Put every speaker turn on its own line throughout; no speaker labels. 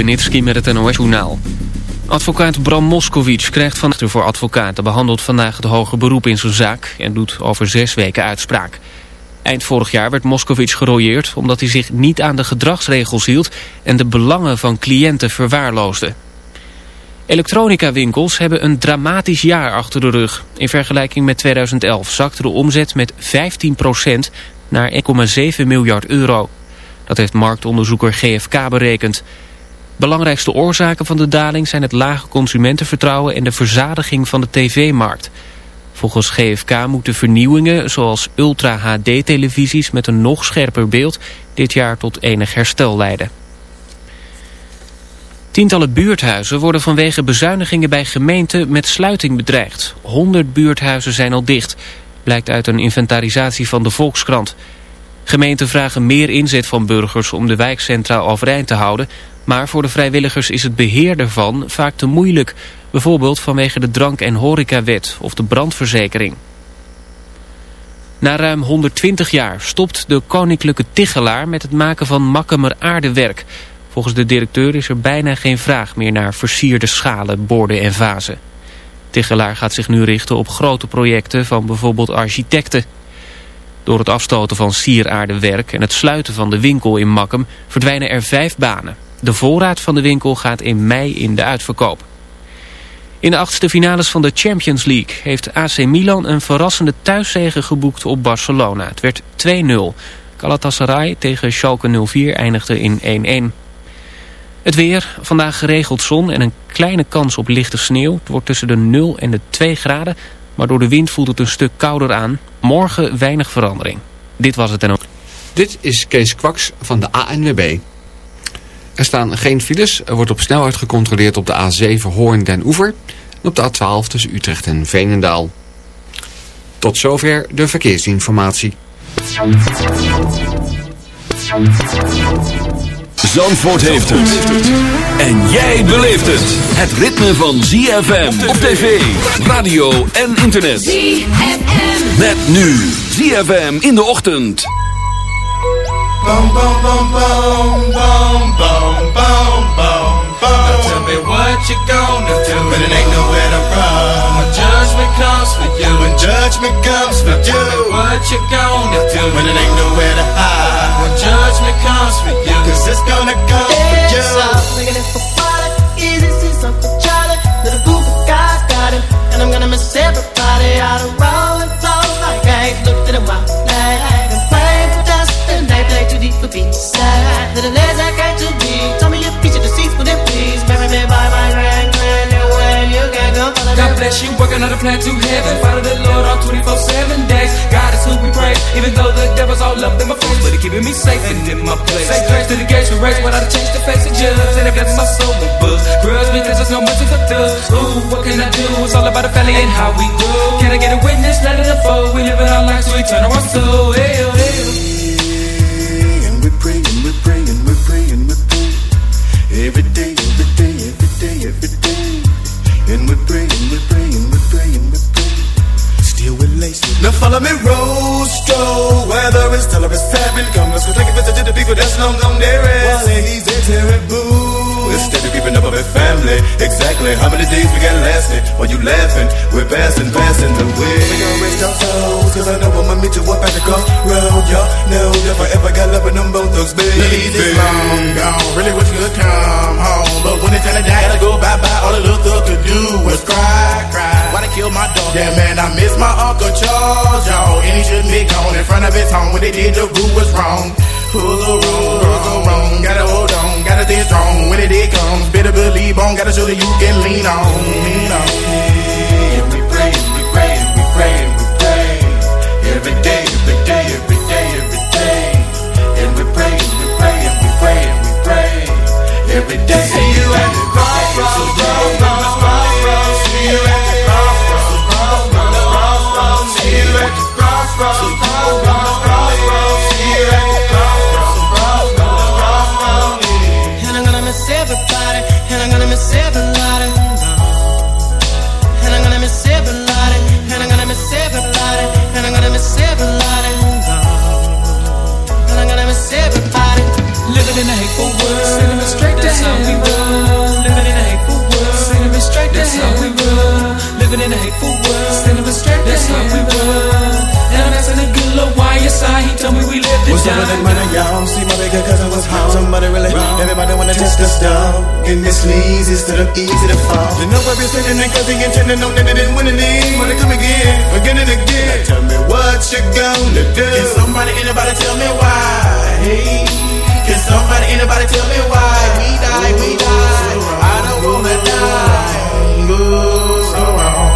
Met het NOS-journaal. Advocaat Bram Moskowitz krijgt van voor advocaten... behandelt vandaag het hoger beroep in zijn zaak... en doet over zes weken uitspraak. Eind vorig jaar werd Moskowitz gerooieerd... omdat hij zich niet aan de gedragsregels hield... en de belangen van cliënten verwaarloosde. Elektronica-winkels hebben een dramatisch jaar achter de rug. In vergelijking met 2011 zakte de omzet met 15% naar 1,7 miljard euro. Dat heeft marktonderzoeker GFK berekend. Belangrijkste oorzaken van de daling zijn het lage consumentenvertrouwen en de verzadiging van de tv-markt. Volgens GFK moeten vernieuwingen zoals Ultra HD-televisies met een nog scherper beeld dit jaar tot enig herstel leiden. Tientallen buurthuizen worden vanwege bezuinigingen bij gemeenten met sluiting bedreigd. 100 buurthuizen zijn al dicht, blijkt uit een inventarisatie van de Volkskrant. Gemeenten vragen meer inzet van burgers om de wijkcentra overeind te houden... maar voor de vrijwilligers is het beheer ervan vaak te moeilijk... bijvoorbeeld vanwege de drank- en horecawet of de brandverzekering. Na ruim 120 jaar stopt de Koninklijke Tichelaar met het maken van makkemer aardewerk. Volgens de directeur is er bijna geen vraag meer naar versierde schalen, borden en vazen. Tichelaar gaat zich nu richten op grote projecten van bijvoorbeeld architecten... Door het afstoten van sieraardewerk en het sluiten van de winkel in Makkum verdwijnen er vijf banen. De voorraad van de winkel gaat in mei in de uitverkoop. In de achtste finales van de Champions League heeft AC Milan een verrassende thuiszege geboekt op Barcelona. Het werd 2-0. Galatasaray tegen Schalke 04 eindigde in 1-1. Het weer, vandaag geregeld zon en een kleine kans op lichte sneeuw. Het wordt tussen de 0 en de 2 graden maar door de wind voelt het een stuk kouder aan. Morgen weinig verandering. Dit was het en ook.
Dit is Kees Kwaks van de ANWB. Er staan geen files. Er wordt op snelheid gecontroleerd op de A7 Hoorn den Oever. En op de A12 tussen Utrecht en Veenendaal. Tot zover de verkeersinformatie.
Zandvoort heeft het. En jij beleeft het. Het ritme van ZFM op tv, radio en internet. ZFM. Met nu ZFM in de ochtend.
Bum, bum, bum, bum, bum, bum, bum, bum, bum. Now tell me what you gonna do when it ain't nowhere to run. When judgment comes for you. When judgment comes for now you. Tell me what you gonna do when it ain't nowhere to hide. When judgment comes for you. Cause it's gonna come for you.
Looking at for water, easy see something Charlie. Little group of guys got him. And I'm gonna miss everybody out of roll and flow like I ain't looked at a while. Like, they too deep for side. Little legs I got to be. Tell me your feature deceased, but then please marry me by my grand grand. When you can go
God bless you, working on a plan to heaven. Follow the Lord on 24-7 days. God is who we praise, even though the devil's all up in my face. But he keeping me safe and in my place. Say grace to the gates we race, without a change to face the judge. And it blesses my soul with books. Grudge because there's no mercy for thugs. Ooh, what can I do? It's all about the family and how we do. Can I get a witness? Let it unfold. We live in our lives, so we turn our soul. Hey, oh, hey, oh.
We're praying. Every day, every day, every day, every day. And we're praying, we're praying, we're praying, we're praying. Still we're laced. Now follow me, Rostro. Us it's heaven. Come, let's go take a visit to the people that's long gone there. While he's a terrible. Family. Exactly how many days we got lasting? While you laughing, we're passing, passing the way. We gon' rest our souls, cause I know I'ma meet you up at the crossroad. Y'all know if I ever got love with them both thugs, baby.
Ladies, it's long gone. Really wish you could come home. But when it's time to die, gotta go bye bye. All the little thug could do was cry, cry. Why they kill my dog? Yeah, man, I miss my Uncle Charles, y'all. And he shouldn't be gone in front of his home. When they did, the rule was wrong. Who's the wrong? Who's the wrong? Gotta hold on, gotta stay strong. When it day comes, better believe on. Gotta show that you can lean on. Lean on.
And we pray, we pray, we pray, we pray. Every day, every day, every day, every day. And we pray, we pray, and we pray, and we pray. Every day. See you at the crossroads, crossroads, crossroads.
in a hateful world. Sending me straight to That's how we roll.
Living in a hateful world. Sending me straight That's to. That's how we roll. Living in a hateful world. Sending me straight That's to. That's how we roll. And I'm asking a good little YSI. He told me we live in
What's up with that money, y'all? See my bigger cousin was home. Somebody really wrong. Everybody wanna test us down. Getting me sneezes to them easy to fall. You know I've been sitting in cause he intended no that it didn't win money. Come again, again and again. Now tell me what you gonna do. Can somebody, anybody tell me why? Somebody, anybody tell me why we die, we die. I don't wanna die. So wrong.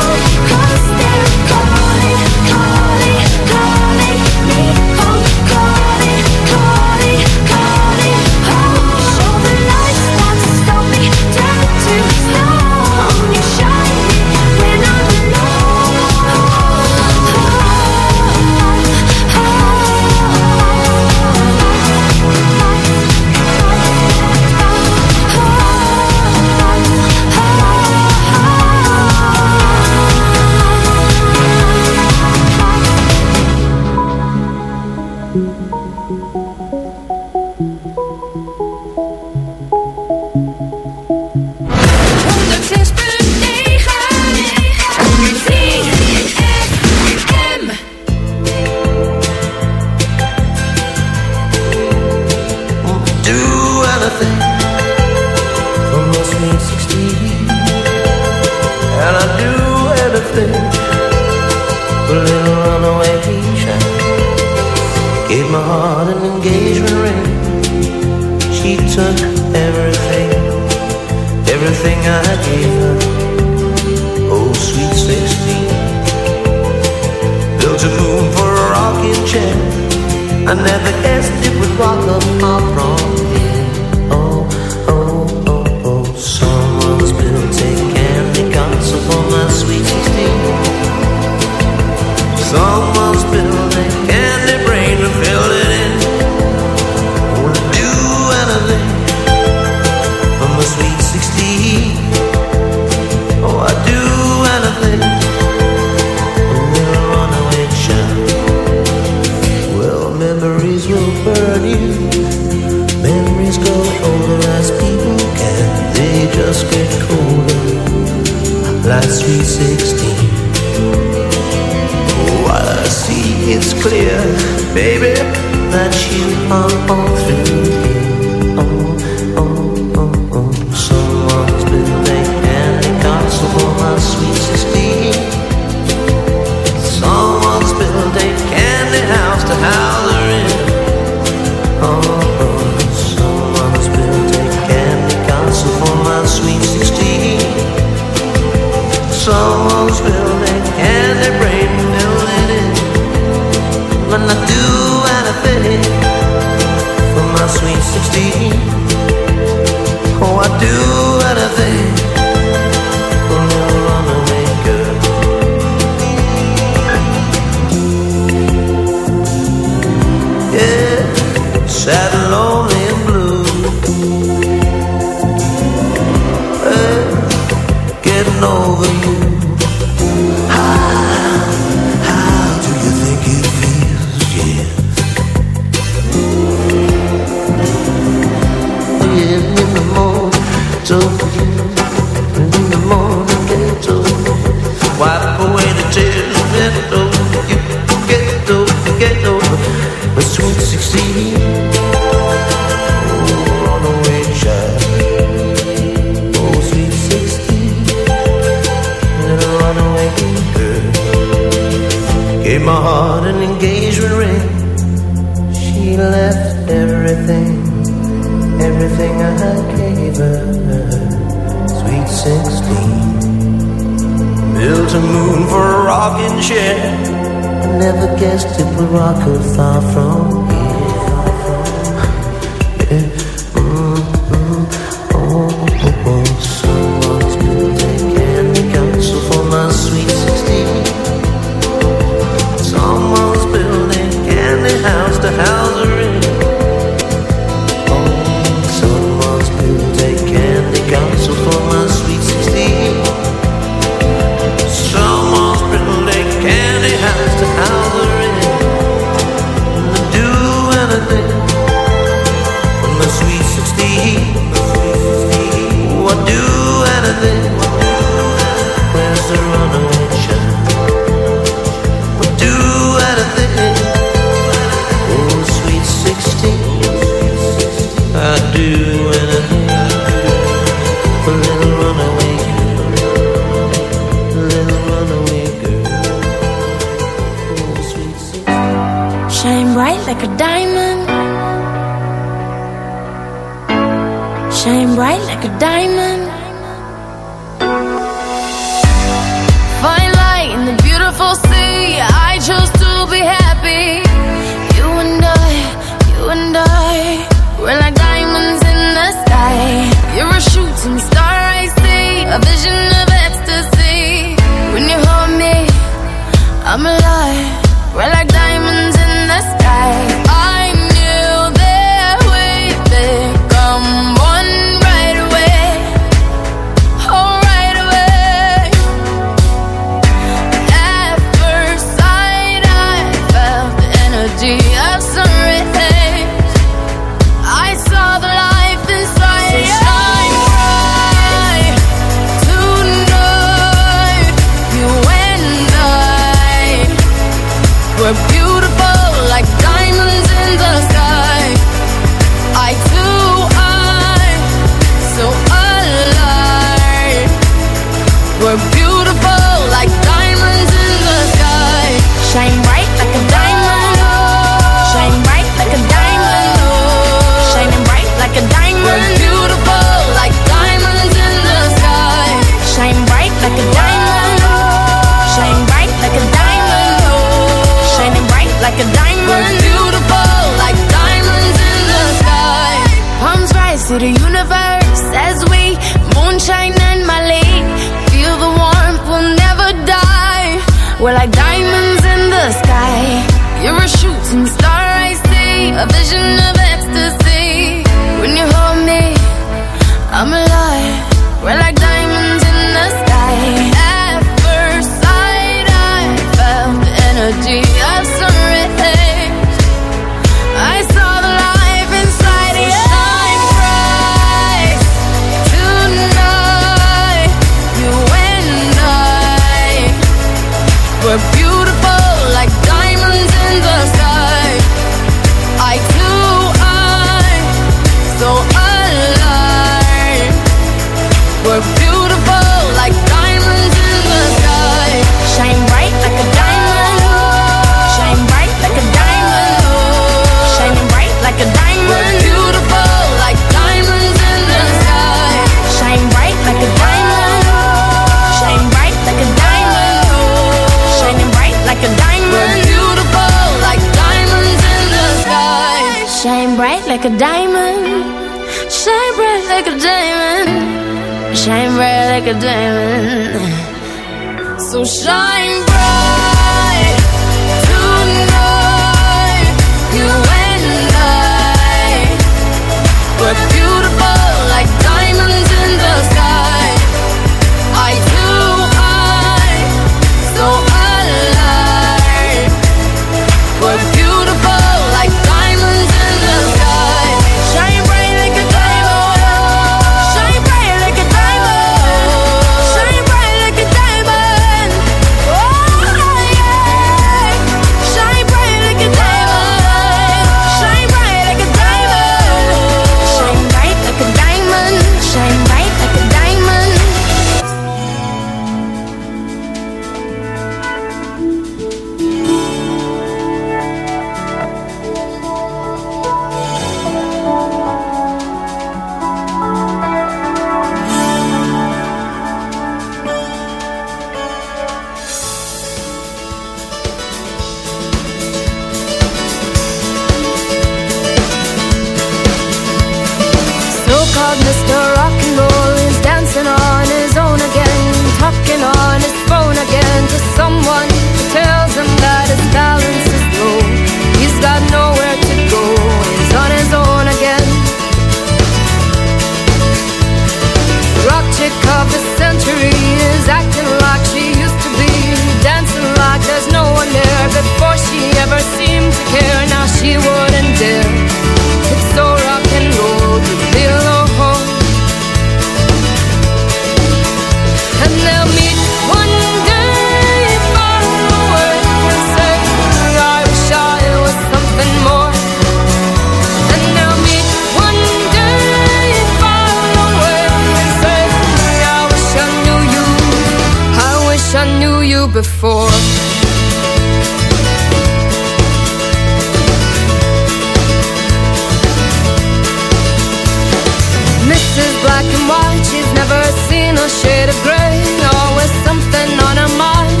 black and white. She's never seen a shade of grey Always something on her mind.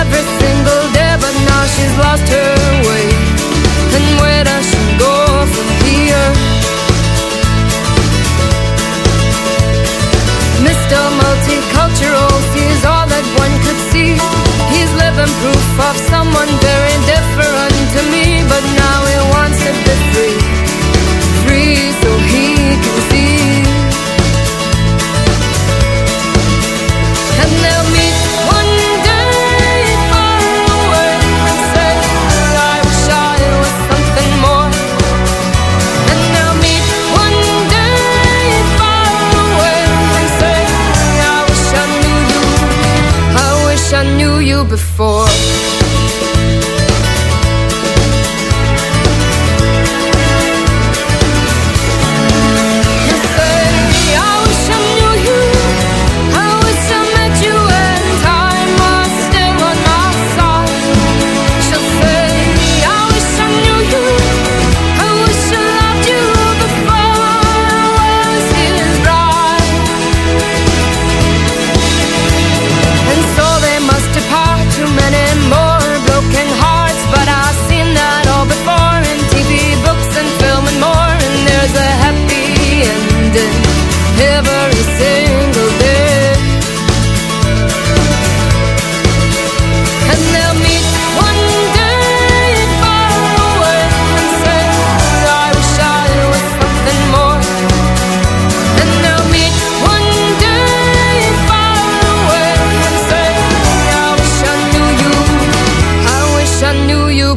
Every single day But now she's lost her way. And where does she go from here? Mr. Multicultural sees all that one could see. He's living proof of someone very different. before.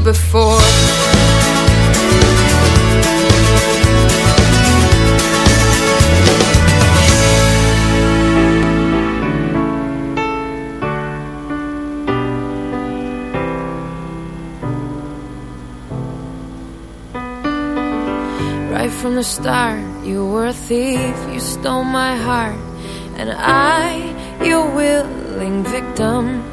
before. Right from the start, you were a thief, you stole my heart And I, your willing victim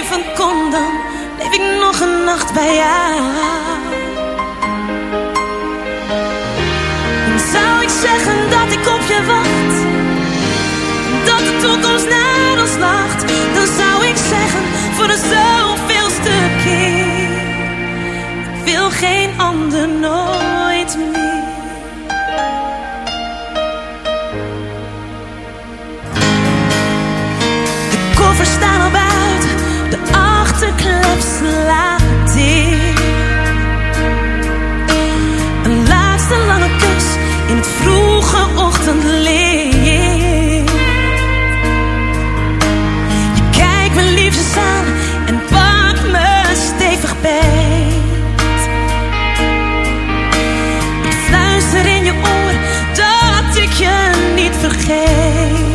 leven kom dan leef ik nog een nacht bij jou. Dan zou ik zeggen dat ik op je wacht, dat de toekomst naar ons lacht. Dan zou ik zeggen voor de zoveelste keer, ik wil geen ander nooit meer. Kleps laat ik een laatste lange kus in het vroege ochtendlicht. Je kijkt me liefst eens aan en pakt me stevig beet. Ik fluister in je oor dat ik je niet vergeet.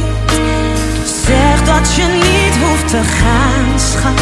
Zeg dat je niet hoeft te gaan, schat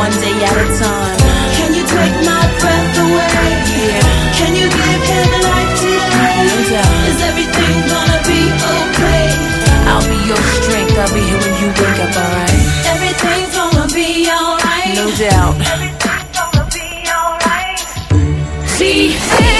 One day at a time. Your strength. I'll be here when you wake up, alright? Everything's gonna be alright. No doubt. Everything's gonna be alright.
C-A-F-M.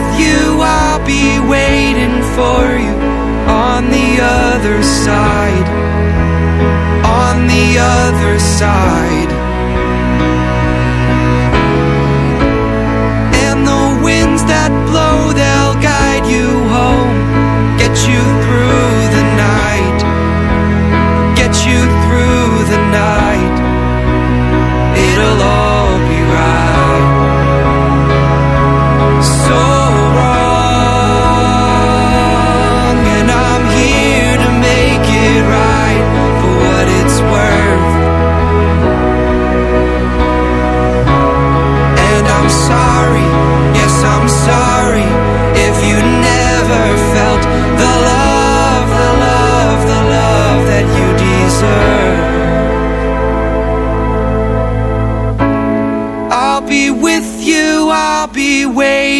you, I'll be waiting for you on the other side. On the other side.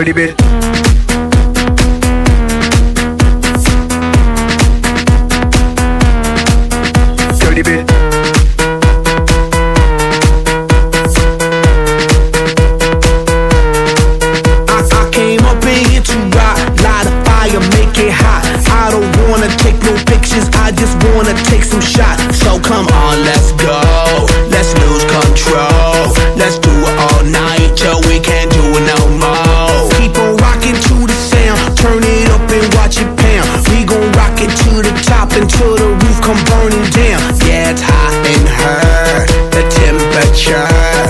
Dirty
burning. Yeah, it's hot in her, the temperature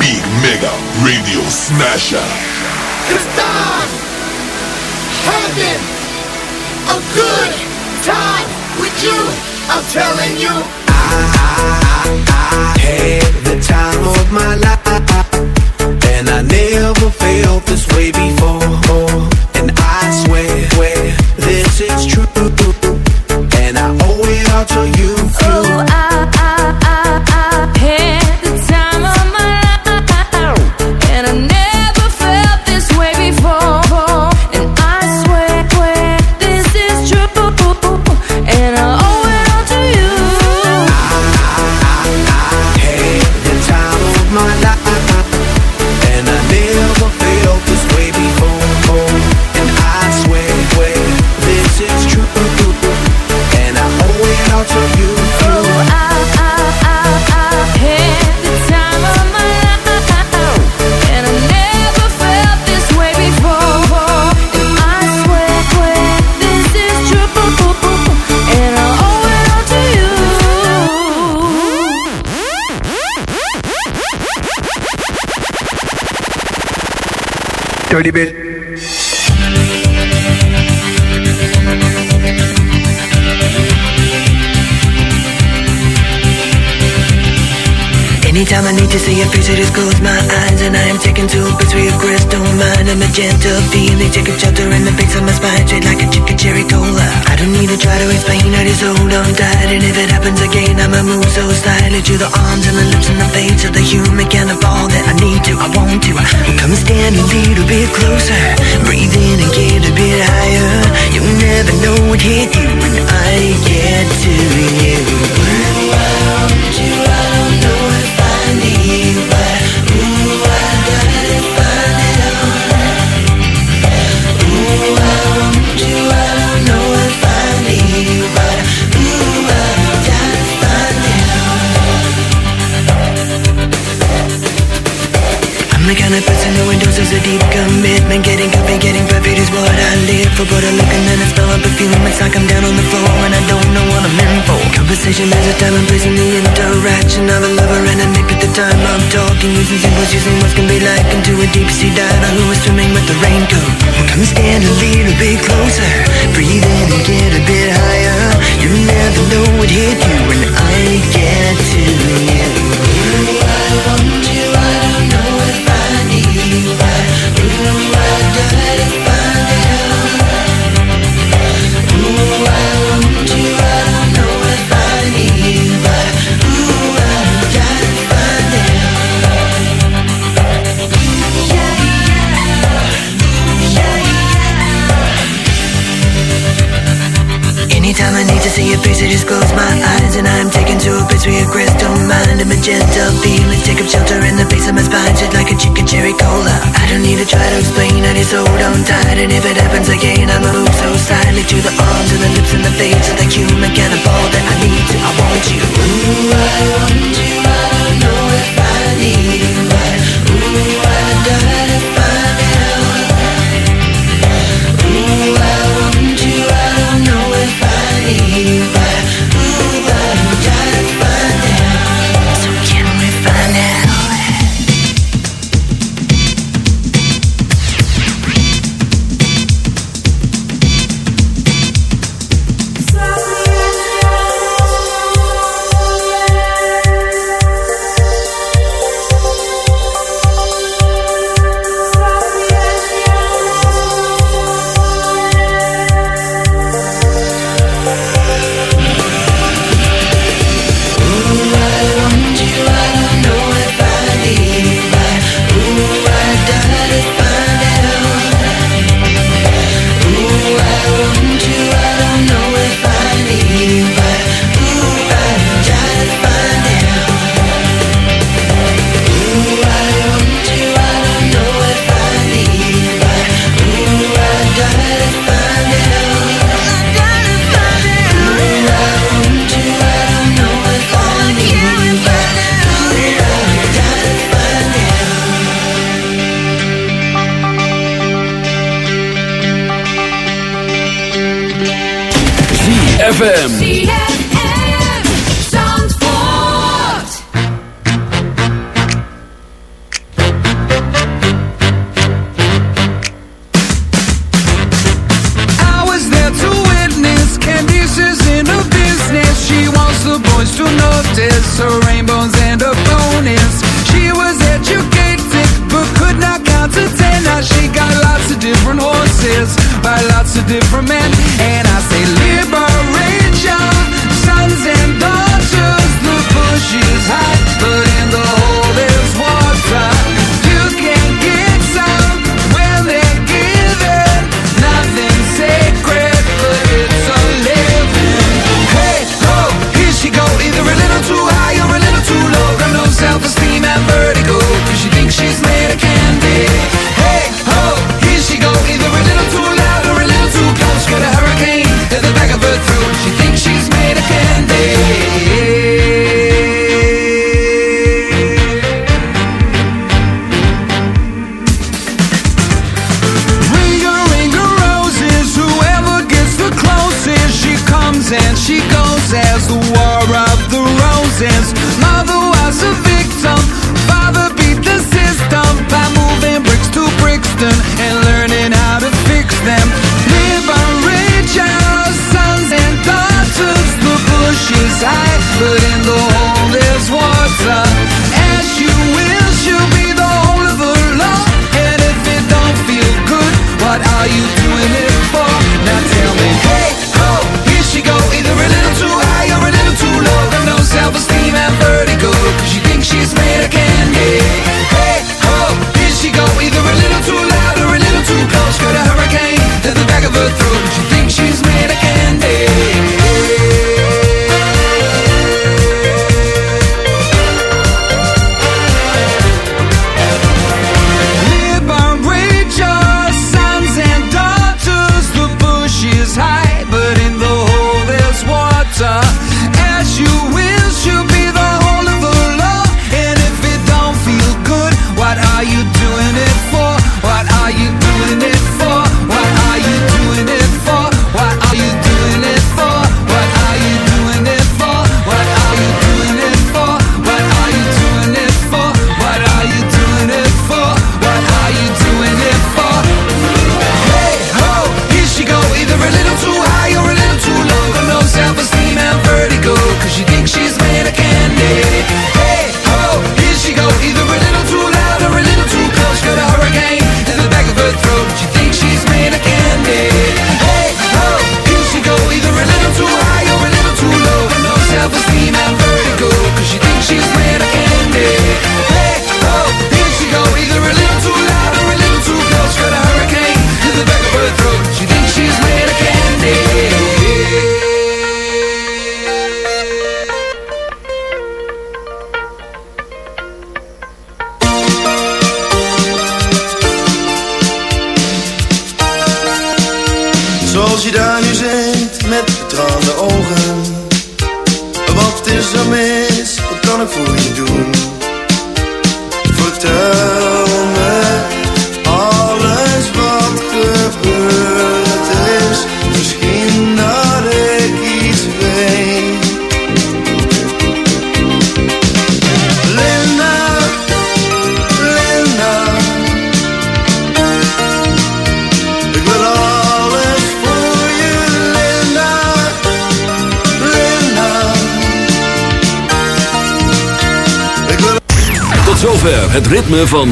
Big Mega Radio Smasher.
Cause I'm having a good time with you. I'm telling you.
I
had the time of my life, and I never felt this way before. And I swear, swear this is true, and I owe it all to you.
Dirty.
Anytime I need to see your face, I just close my eyes And I am taken to a pursuit of crystal mind A magenta feeling, take a chapter in the face of my spine Straight like a chicken cherry cola I don't need to try to explain, I just hold on tight And if it happens again, I'ma move so slightly To the arms and the lips and the face of the human kind of all that I need to, I want to Come closer, breathe in and get a bit higher. You never know what hit you.